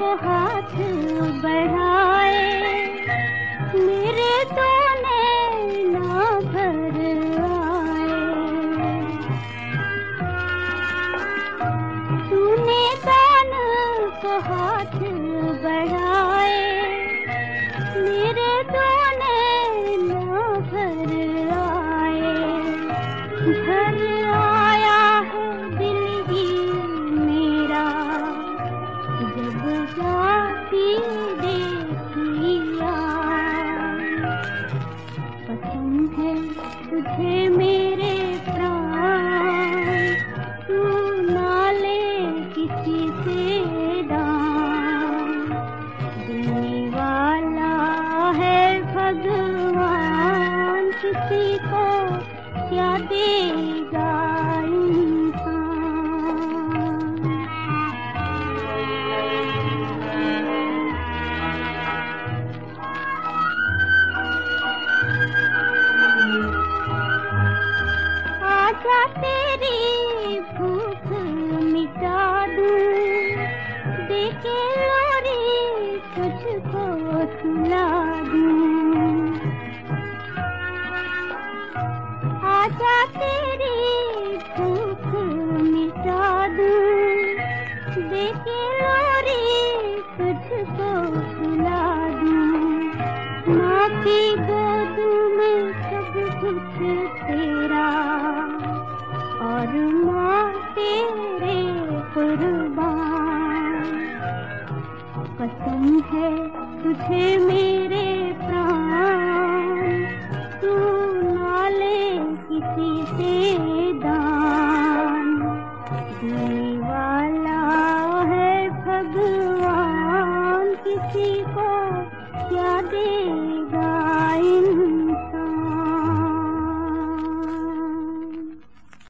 को हाथ बढ़ाए। मेरे तो ना भर आए। तूने दान को हाथ बढ़ाए। मेरे तो ना भर आए। भर तुझे मेरे प्राण, तू ना ले किसी से दान देने वाला है भगवान, किसी को क्या देगा आजा तेरी भूख मिटा दूँ। देखे लोरी तुझको सुला दूँ। माँ की गोद में सब कुछ तेरा। और माँ तेरे कुर्बान। कसम है तुझे मेरे देने वाला है भगवान किसी को क्या दे